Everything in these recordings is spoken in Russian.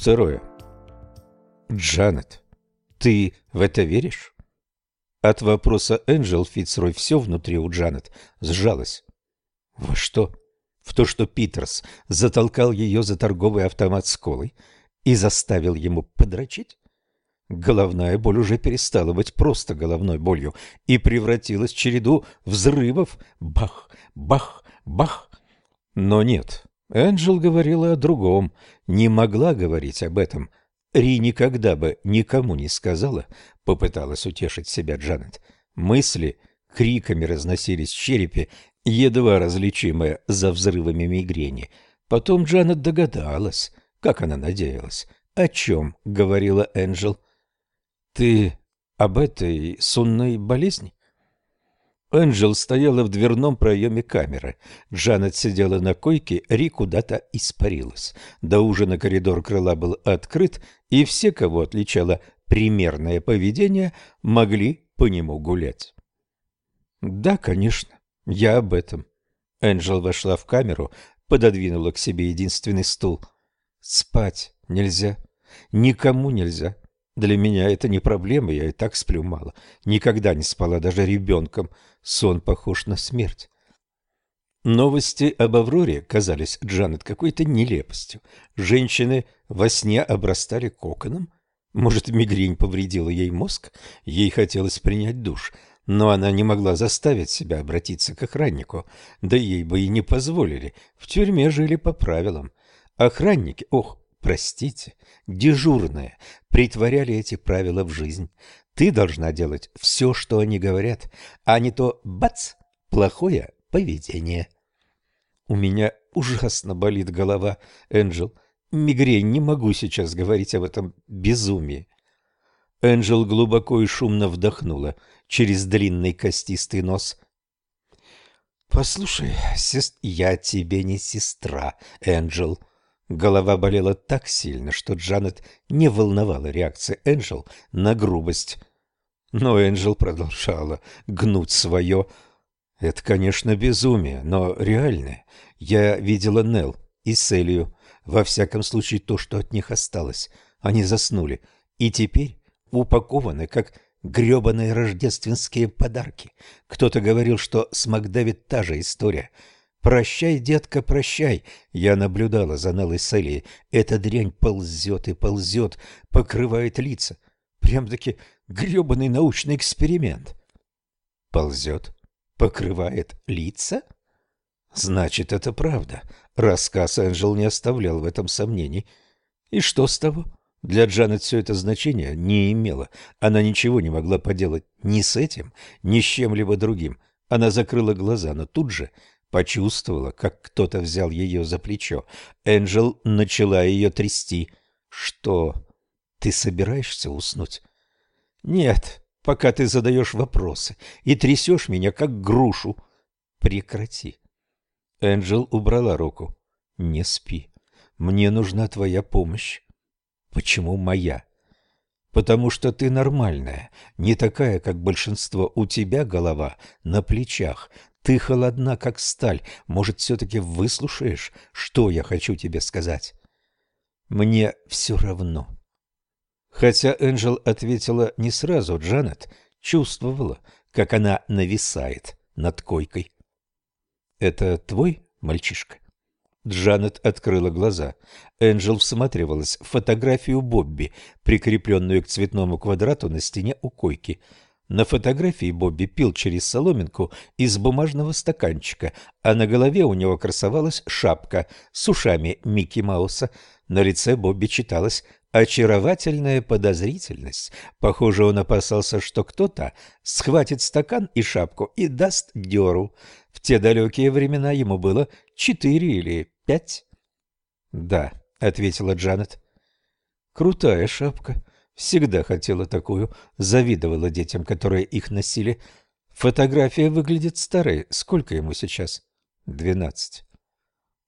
Второе. Джанет, ты в это веришь? От вопроса Энджел Фицрой все внутри у Джанет сжалось. Во что? В то, что Питерс затолкал ее за торговый автомат с колой и заставил ему подрочить? Головная боль уже перестала быть просто головной болью и превратилась в череду взрывов. Бах, бах, бах. Но нет, Энджел говорила о другом, не могла говорить об этом. Ри никогда бы никому не сказала, попыталась утешить себя Джанет. Мысли криками разносились в черепе, едва различимые за взрывами мигрени. Потом Джанет догадалась, как она надеялась, о чем говорила Энджел. — ты об этой сонной болезни? Энджел стояла в дверном проеме камеры. Джанет сидела на койке, Ри куда-то испарилась. До ужина коридор крыла был открыт, и все, кого отличало примерное поведение, могли по нему гулять. «Да, конечно, я об этом». Энджел вошла в камеру, пододвинула к себе единственный стул. «Спать нельзя. Никому нельзя. Для меня это не проблема, я и так сплю мало. Никогда не спала даже ребенком. Сон похож на смерть. Новости об Авроре казались Джанет какой-то нелепостью. Женщины во сне обрастали коконом. Может, мигрень повредила ей мозг? Ей хотелось принять душ, но она не могла заставить себя обратиться к охраннику. Да ей бы и не позволили. В тюрьме жили по правилам. Охранники, ох, простите, дежурные, притворяли эти правила в жизнь. Ты должна делать все, что они говорят, а не то бац, плохое поведение. У меня ужасно болит голова, Энджел. Мигрень, не могу сейчас говорить об этом безумии. Энджел глубоко и шумно вдохнула через длинный костистый нос. «Послушай, сест... я тебе не сестра, Энджел. Голова болела так сильно, что Джанет не волновала реакция Энджел на грубость. Но Энджел продолжала гнуть свое. Это, конечно, безумие, но реальное. Я видела Нелл и Селию. Во всяком случае, то, что от них осталось. Они заснули. И теперь упакованы, как гребаные рождественские подарки. Кто-то говорил, что с Макдэвид та же история — «Прощай, детка, прощай!» Я наблюдала за Неллой Селией. Эта дрянь ползет и ползет, покрывает лица. Прям-таки гребаный научный эксперимент. Ползет, покрывает лица? Значит, это правда. Рассказ Энджел не оставлял в этом сомнений. И что с того? Для Джанет все это значение не имело. Она ничего не могла поделать ни с этим, ни с чем-либо другим. Она закрыла глаза, но тут же Почувствовала, как кто-то взял ее за плечо. Энджел начала ее трясти. «Что? Ты собираешься уснуть?» «Нет, пока ты задаешь вопросы и трясешь меня, как грушу. Прекрати». Энджел убрала руку. «Не спи. Мне нужна твоя помощь». «Почему моя?» «Потому что ты нормальная, не такая, как большинство. У тебя голова на плечах, ты холодна, как сталь. Может, все-таки выслушаешь, что я хочу тебе сказать? Мне все равно. Хотя Энджел ответила не сразу, Джанет чувствовала, как она нависает над койкой. «Это твой мальчишка?» Джанет открыла глаза. Энджел всматривалась в фотографию Бобби, прикрепленную к цветному квадрату на стене у койки. На фотографии Бобби пил через соломинку из бумажного стаканчика, а на голове у него красовалась шапка с ушами Микки Мауса. На лице Бобби читалась очаровательная подозрительность. Похоже, он опасался, что кто-то схватит стакан и шапку и даст дёру. В те далекие времена ему было четыре или пять. «Да», — ответила Джанет. «Крутая шапка», Всегда хотела такую, завидовала детям, которые их носили. Фотография выглядит старой. Сколько ему сейчас? Двенадцать.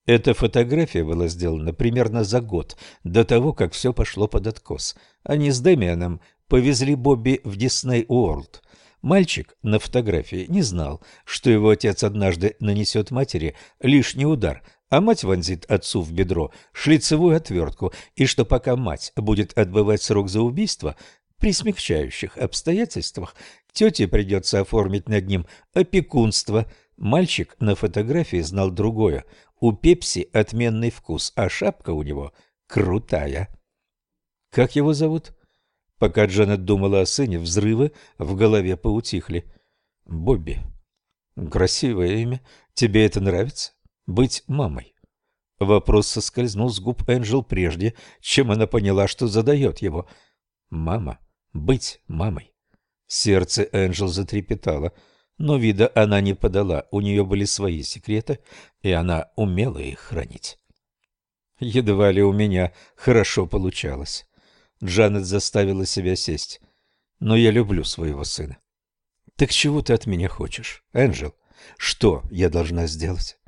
Эта фотография была сделана примерно за год до того, как все пошло под откос. Они с Дэмианом повезли Бобби в Дисней Уорлд. Мальчик на фотографии не знал, что его отец однажды нанесет матери лишний удар, а мать вонзит отцу в бедро шлицевую отвертку, и что пока мать будет отбывать срок за убийство, при смягчающих обстоятельствах тете придется оформить над ним опекунство. Мальчик на фотографии знал другое. У Пепси отменный вкус, а шапка у него крутая. Как его зовут? Пока Джанет думала о сыне, взрывы в голове поутихли. Бобби. Красивое имя. Тебе это нравится? Быть мамой? Вопрос соскользнул с губ Энджел прежде, чем она поняла, что задает его. Мама быть мамой. Сердце Энджел затрепетало, но вида она не подала, у нее были свои секреты, и она умела их хранить. Едва ли у меня хорошо получалось. Джанет заставила себя сесть. Но я люблю своего сына. Так чего ты от меня хочешь, Энджел? Что я должна сделать?